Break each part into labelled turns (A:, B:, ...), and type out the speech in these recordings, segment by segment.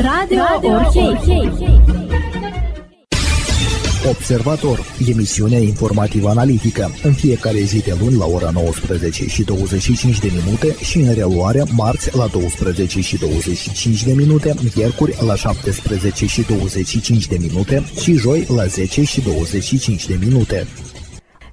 A: Radio, Radio Orhei.
B: Observator, emisiunea informativ-analitică, în fiecare zi de luni la ora 19 și 25 de minute și în reluare marți la 12 și 25 de minute, miercuri la 17 și 25 de minute și joi la 10 și 25 de minute.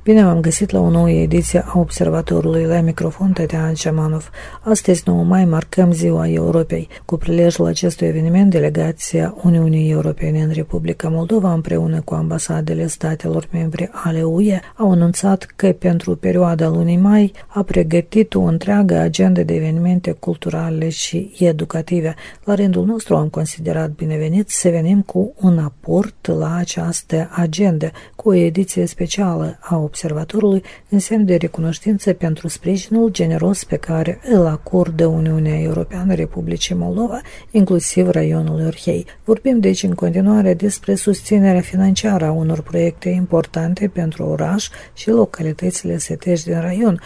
C: Bine v-am găsit la o nouă ediție a Observatorului la microfon Tatiana Cemanov. Astăzi, 9 mai, marcăm Ziua Europei. Cu prilejul acestui eveniment, delegația Uniunii Europene în Republica Moldova, împreună cu ambasadele statelor membre ale UE, au anunțat că pentru perioada lunii mai a pregătit o întreagă agendă de evenimente culturale și educative. La rândul nostru am considerat binevenit să venim cu un aport la această agendă, cu o ediție specială a Observatorului observatorului în semn de recunoștință pentru sprijinul generos pe care îl acordă Uniunea Europeană Republicii Moldova, inclusiv raionul Orhei. Vorbim deci în continuare despre susținerea financiară a unor proiecte importante pentru oraș și localitățile setești din raion.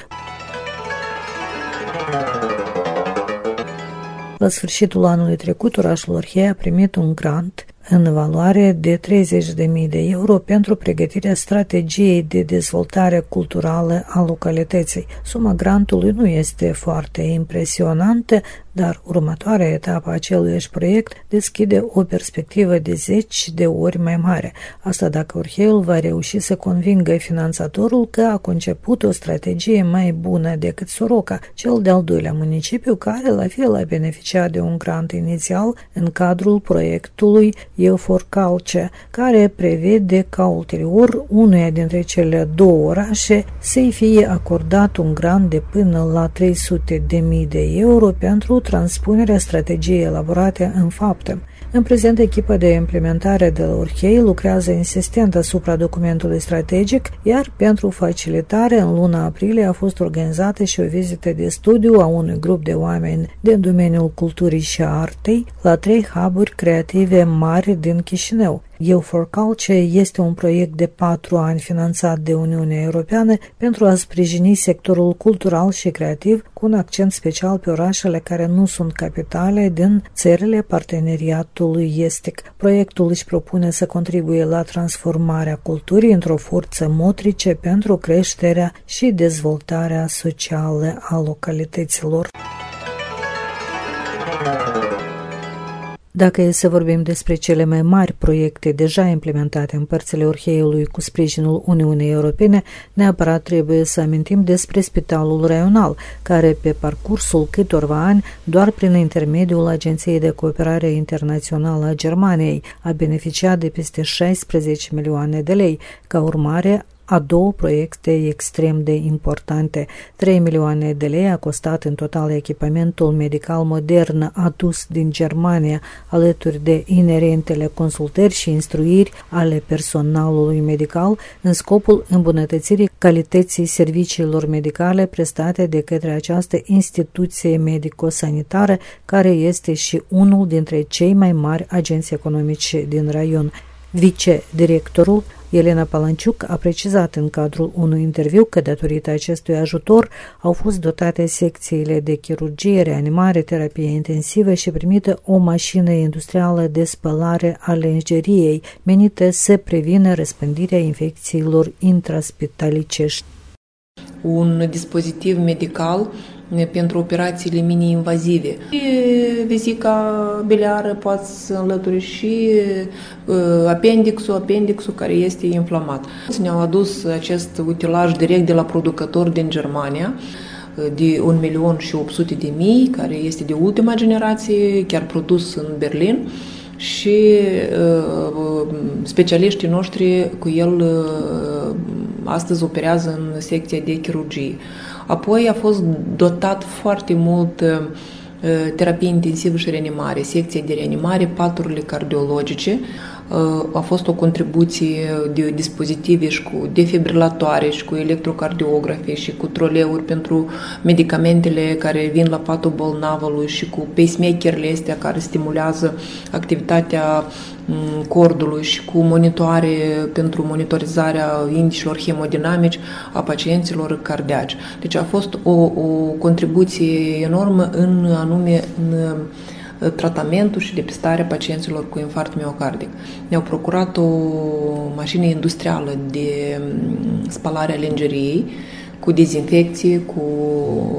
C: La sfârșitul anului trecut, orașul Orhei a primit un grant în valoare de 30.000 de euro pentru pregătirea strategiei de dezvoltare culturală a localității. Suma grantului nu este foarte impresionantă, dar următoarea etapă a acelui proiect deschide o perspectivă de zeci de ori mai mare. Asta dacă Orheiul va reuși să convingă finanțatorul că a conceput o strategie mai bună decât Soroca, cel de-al doilea municipiu care la fel a beneficiat de un grant inițial în cadrul proiectului Euforcalce, care prevede ca ulterior unuia dintre cele două orașe să-i fie acordat un grant de până la 300.000 de euro pentru transpunerea strategiei elaborate în fapte. În prezent, echipa de implementare de la Urchei lucrează insistent asupra documentului strategic, iar pentru facilitare, în luna aprilie a fost organizată și o vizită de studiu a unui grup de oameni din domeniul culturii și artei la trei hub creative mari din Chișinău, Eu for Culture este un proiect de patru ani finanțat de Uniunea Europeană pentru a sprijini sectorul cultural și creativ cu un accent special pe orașele care nu sunt capitale din țările parteneriatului estic. Proiectul își propune să contribuie la transformarea culturii într-o forță motrice pentru creșterea și dezvoltarea socială a localităților. Dacă e să vorbim despre cele mai mari proiecte deja implementate în părțile Orheiului cu sprijinul Uniunii Europene, neapărat trebuie să amintim despre Spitalul Raional, care pe parcursul câtorva ani, doar prin intermediul Agenției de Cooperare Internațională a Germaniei, a beneficiat de peste 16 milioane de lei, ca urmare a două proiecte extrem de importante. 3 milioane de lei a costat în total echipamentul medical modern adus din Germania, alături de inerentele consultări și instruiri ale personalului medical în scopul îmbunătățirii calității serviciilor medicale prestate de către această instituție medico-sanitară, care este și unul dintre cei mai mari agenți economici din raion. Vice-directorul Elena Palanciuc a precizat în cadrul unui interviu că datorită acestui ajutor au fost dotate secțiile de chirurgie, reanimare, terapie intensivă și primită o mașină industrială de spălare a lingeriei menită să prevină răspândirea infecțiilor intraspitalicești.
D: Un dispozitiv medical pentru operațiile mini-invazive. Vezica biliară poate să înlături și appendixul, appendixul care este inflamat. Ne-au adus acest utilaj direct de la producător din Germania, de 1 milion și 800 de mii, care este de ultima generație, chiar produs în Berlin și uh, specialiștii noștri cu el uh, astăzi operează în secția de chirurgie. Apoi a fost dotat foarte mult uh, terapie intensivă și reanimare, secție de reanimare, paturile cardiologice, a fost o contribuție de dispozitive și cu defibrilatoare și cu electrocardiografe și cu troleuri pentru medicamentele care vin la patul bolnavului și cu pacemakerele astea care stimulează activitatea cordului și cu monitoare pentru monitorizarea indicilor hemodinamici a pacienților cardiaci. Deci a fost o, o contribuție enormă în anume în tratamentul și depistarea pacienților cu infart miocardic. Ne-au procurat o mașină industrială de mm, spălare a lingeriei, cu dezinfecție, cu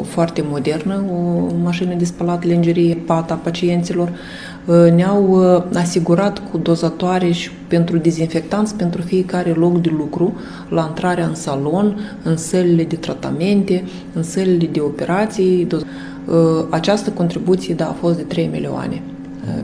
D: foarte modernă, o mașină de spălat lingerie, pata pacienților. Uh, ne-au uh, asigurat cu dozatoare și pentru dezinfectanți pentru fiecare loc de lucru, la intrarea în salon, în sălile de tratamente, în sălile de operații. Uh, această contribuție da, a fost de 3 milioane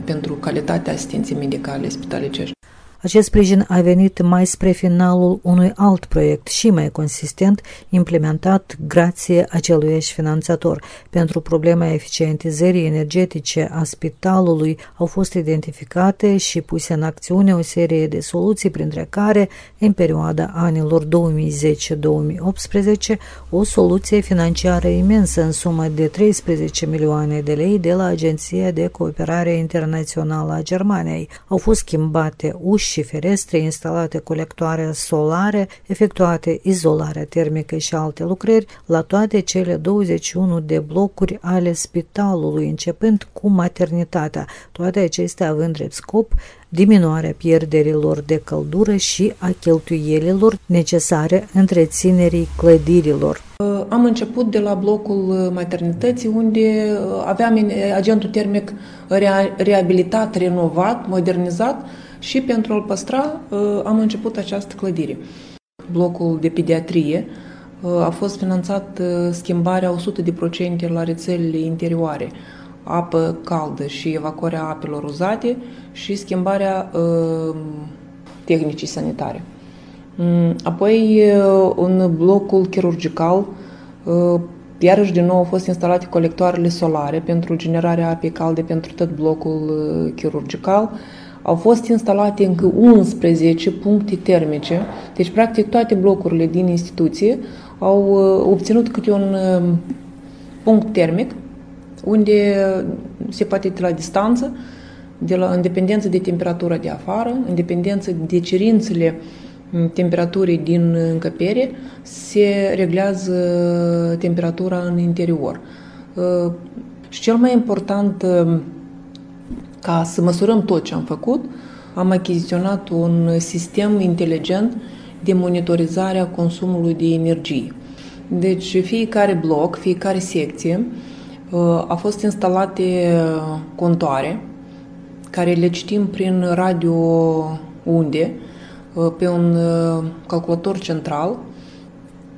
D: pentru calitatea asistenței medicale spitalicești.
C: Acest sprijin a venit mai spre finalul unui alt proiect și mai consistent, implementat grație aceluiași finanțator. Pentru problema eficientizării energetice a spitalului au fost identificate și puse în acțiune o serie de soluții, printre care, în perioada anilor 2010-2018, o soluție financiară imensă în sumă de 13 milioane de lei de la Agenția de Cooperare Internațională a Germaniei. Au fost schimbate uși și ferestre, instalate colectoare solare, efectuate izolarea termică și alte lucrări la toate cele 21 de blocuri ale spitalului, începând cu maternitatea, toate acestea având drept scop diminuarea pierderilor de căldură și a cheltuielilor necesare întreținerii clădirilor.
D: Am început de la blocul maternității unde aveam agentul termic reabilitat, renovat, modernizat și pentru a-l păstra uh, am început această clădire. Blocul de pediatrie uh, a fost finanțat uh, schimbarea 100% la rețelele interioare, apă caldă și evacuarea apelor uzate și schimbarea tehnicii sanitare. Mm, apoi, în blocul chirurgical, iarăși din nou au fost instalate colectoarele solare pentru generarea apei calde pentru tot blocul chirurgical, au fost instalate încă 11 puncte termice, deci practic toate blocurile din instituție au uh, obținut câte un uh, punct termic unde se poate de la distanță, de la, în dependență de temperatura de afară, în dependență de cerințele mm, temperaturii din încăpere, se reglează temperatura în interior. Uh, și cel mai important ca să măsurăm tot ce am făcut, am achiziționat un sistem inteligent de monitorizare a consumului de energie. Deci fiecare bloc, fiecare secție uh, a fost instalate contoare care le citim prin radio unde uh, pe un uh, calculator central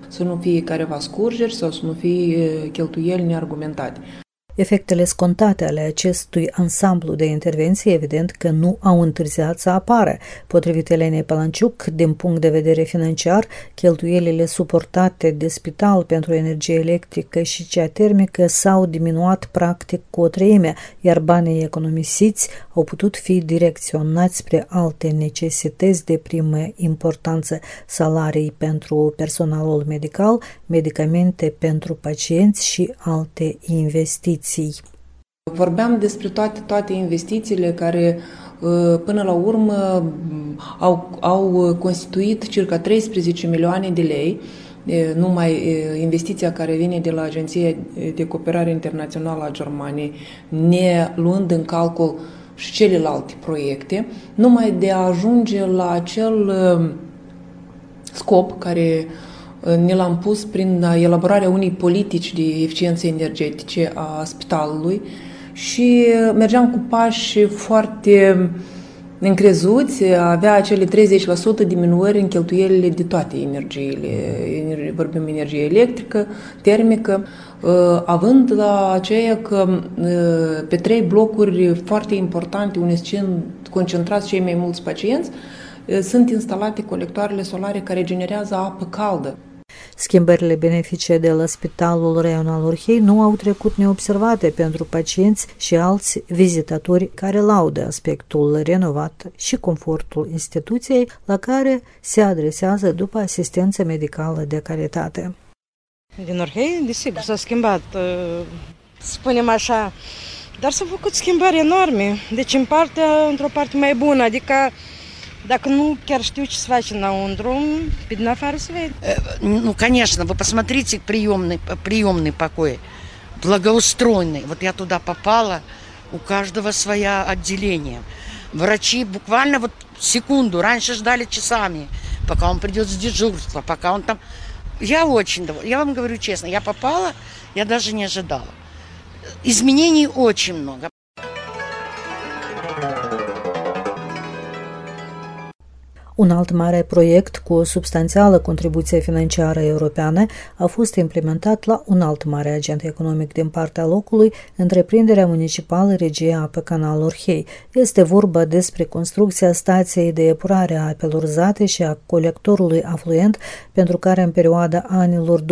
D: să nu fie careva scurgeri sau să nu fie cheltuieli neargumentate.
C: Efectele scontate ale acestui ansamblu de intervenții evident că nu au întârziat să apară. Potrivit Elenei Palanciuc, din punct de vedere financiar, cheltuielile suportate de spital pentru energie electrică și cea termică s-au diminuat practic cu o treime, iar banii economisiți au putut fi direcționați spre alte necesități de primă importanță, salarii pentru personalul medical, medicamente pentru pacienți și alte investiții investiții.
D: Vorbeam despre toate, toate investițiile care uh, până la urmă au, au constituit circa 13 milioane de lei, numai investiția care vine de la Agenția de Cooperare Internațională a Germaniei, ne luând în calcul și celelalte proiecte, numai de a ajunge la acel uh, scop care uh, ne l-am pus prin elaborarea unei politici de eficiență energetice a spitalului și mergeam cu pași foarte încrezuți, avea acele 30% diminuări în cheltuielile de toate energiile, vorbim energie electrică, termică, având la aceea că pe trei blocuri foarte importante unde sunt concentrați cei mai mulți pacienți, sunt instalate colectoarele solare care generează apă caldă.
C: Schimbările benefice de la Spitalul Regional Orhei nu au trecut neobservate pentru pacienți și alți vizitatori care laudă aspectul renovat și confortul instituției la care se adresează după asistență medicală de calitate.
E: Din Orhei, desigur, s-a schimbat, uh, spunem așa, dar s-au făcut schimbări enorme. Deci în partea, într-o parte mai bună, adică Să face înăuntru, pe din afară să vede.
F: Ну, конечно, вы посмотрите приемный, приемный покой, благоустроенный. Вот я туда попала, У каждого своя отделение. Врачи буквально вот секунду, раньше ждали часами, пока он придет с дежурства, пока он там... Я очень довольна. Я вам говорю честно, я попала, я даже не ожидала. Изменений очень много.
C: Un alt mare proiect cu o substanțială contribuție financiară europeană a fost implementat la un alt mare agent economic din partea locului, întreprinderea municipală Regia pe canalul Orhei. Este vorba despre construcția stației de epurare a apelor zate și a colectorului afluent, pentru care în perioada anilor 2011-2014,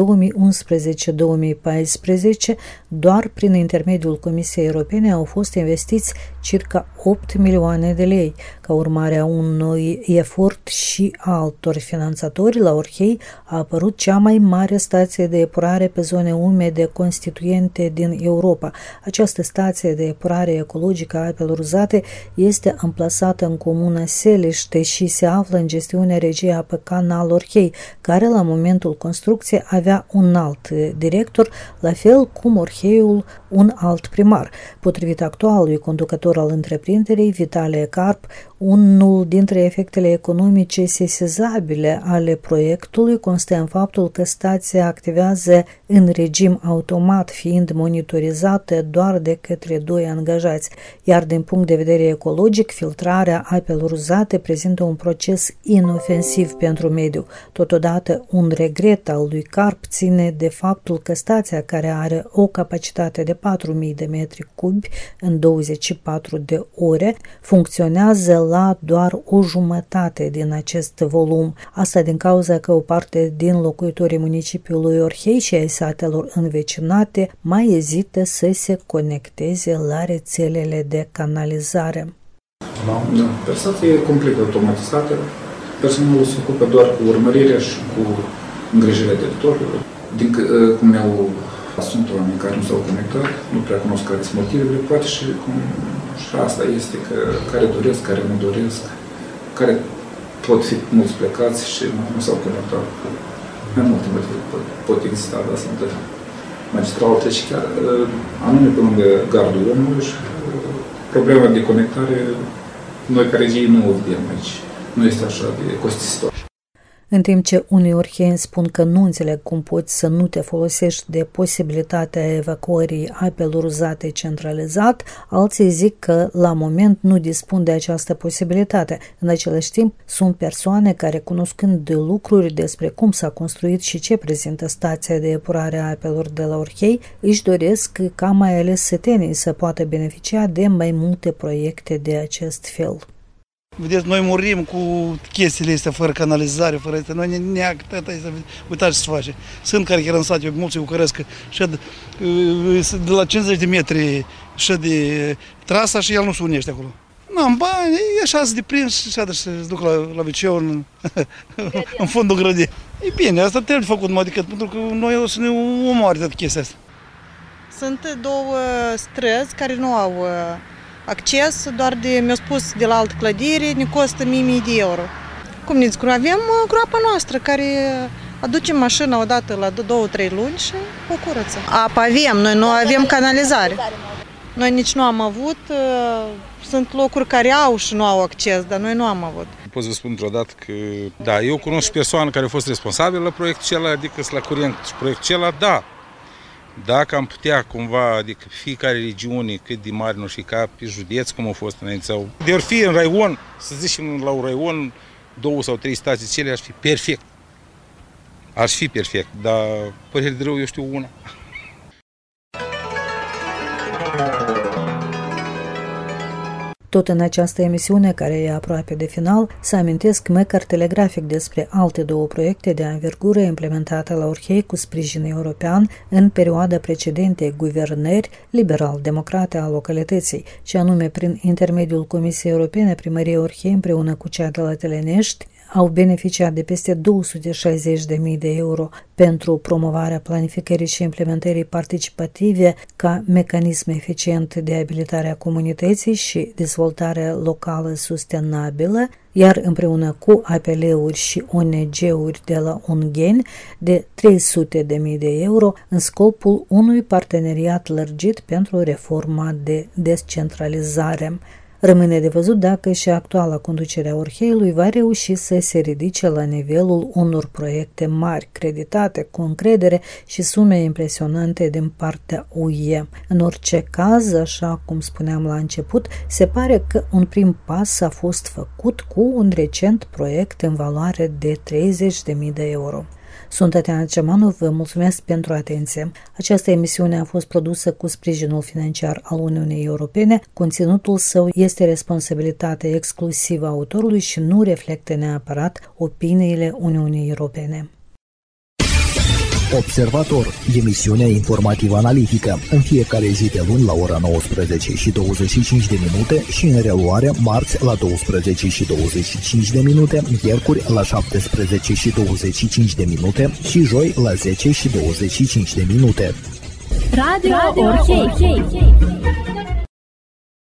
C: doar prin intermediul Comisiei Europene au fost investiți circa 8 milioane de lei. Ca urmare a unui efort și altor finanțatori, la Orhei a apărut cea mai mare stație de epurare pe zone umede constituente din Europa. Această stație de epurare ecologică a apelor uzate este amplasată în comuna Selește și se află în gestiunea regia pe canal Orhei, care la momentul construcției avea un alt director, la fel cum Orheiul un alt primar. Potrivit actualului conducător al întreprinderii, Vitalie Carp, unul dintre efectele economice sesizabile ale proiectului constă în faptul că stația activează în regim automat, fiind monitorizată doar de către doi angajați, iar din punct de vedere ecologic, filtrarea apelor uzate prezintă un proces inofensiv pentru mediu. Totodată, un regret al lui Carp ține de faptul că stația, care are o capacitate de 4.000 de metri cubi în 24 de ore, funcționează la doar o jumătate din acest volum. Asta din cauza că o parte din locuitorii municipiului Orhei și ai satelor învecinate mai ezită să se conecteze la rețelele de canalizare.
G: Da, da. Stația e complet automatizată. Personalul se ocupă doar cu urmărirea și cu îngrijirea teritoriului. Din cum ne-au sunt oameni care nu s-au conectat, nu prea cunosc care sunt motivele, poate și cum și asta este că care doresc, care nu doresc, care pot fi mulți plecați și nu s-au conectat. Mai multe motive pot, pot exista, dar sunt magistrale și chiar uh, anume pe lângă gardul omului și uh, problema de conectare, noi care zi nu o vedem aici. Nu este așa de costisitor
C: în timp ce unii orheni spun că nu înțeleg cum poți să nu te folosești de posibilitatea evacuării apelor uzate centralizat, alții zic că la moment nu dispun de această posibilitate. În același timp, sunt persoane care, cunoscând de lucruri despre cum s-a construit și ce prezintă stația de epurare a apelor de la Orhei, își doresc ca mai ales sătenii să poată beneficia de mai multe proiecte de acest fel.
H: Vedeți, noi murim cu chestiile astea fără canalizare, fără astea. Noi ne neag, tata, uitați ce se face. Sunt care chiar în sat, eu mulți lucrez că șed, de la 50 de metri și de trasa și el nu se unește acolo. Nu am bani, e așa să deprins și așa să se duc la, la viceu în, în fundul grădii. E bine, asta trebuie făcut, mă, adică pentru că noi o să ne omoare toată chestia asta.
I: Sunt două străzi care nu au acces, doar de, mi-a spus, de la altă clădire, ne costă mii de euro. Cum ne zic, avem uh, groapa noastră care aducem mașina odată la două, trei luni și o curăță. Apă avem, noi nu avem canalizare. Noi nici nu am avut, uh, sunt locuri care au și nu au acces, dar noi nu am avut.
J: Pot să vă spun într-o dată că, da, eu cunosc persoană care a fost responsabilă la proiectul acela, adică la curent proiectul acela, da, dacă am putea cumva, adică fiecare regiune cât de mare nu și ca pe județ, cum a fost înainte, sau de ori fi în raion, să zicem la un raion, două sau trei stații cele, ar fi perfect. Ar fi perfect, dar părere de rău, eu știu una.
C: Tot în această emisiune, care e aproape de final, să amintesc măcar telegrafic despre alte două proiecte de anvergură implementate la Orhei cu sprijin european în perioada precedentă guvernări liberal-democrate a localității, și anume prin intermediul Comisiei Europene Primăriei Orhei împreună cu cea de la Telenești, au beneficiat de peste 260.000 de euro pentru promovarea planificării și implementării participative ca mecanism eficient de abilitare a comunității și dezvoltare locală sustenabilă, iar împreună cu APL-uri și ONG-uri de la Ungheni de 300.000 de euro în scopul unui parteneriat lărgit pentru reforma de descentralizare. Rămâne de văzut dacă și actuala conducere a Orheiului va reuși să se ridice la nivelul unor proiecte mari, creditate, cu încredere și sume impresionante din partea UE. În orice caz, așa cum spuneam la început, se pare că un prim pas a fost făcut cu un recent proiect în valoare de 30.000 de euro. Sunt Tatiana Cemanov, vă mulțumesc pentru atenție. Această emisiune a fost produsă cu sprijinul financiar al Uniunii Europene. Conținutul său este responsabilitate exclusivă a autorului și nu reflectă neapărat opiniile Uniunii Europene.
B: Observator, emisiunea informativă analitică, în fiecare zi de luni la ora 19 și 25 de minute și în reluare marți la 12 și 25 de minute, miercuri la 17 și 25 de minute și joi la 10 și 25 de minute.
A: Radio, Radio Orhei.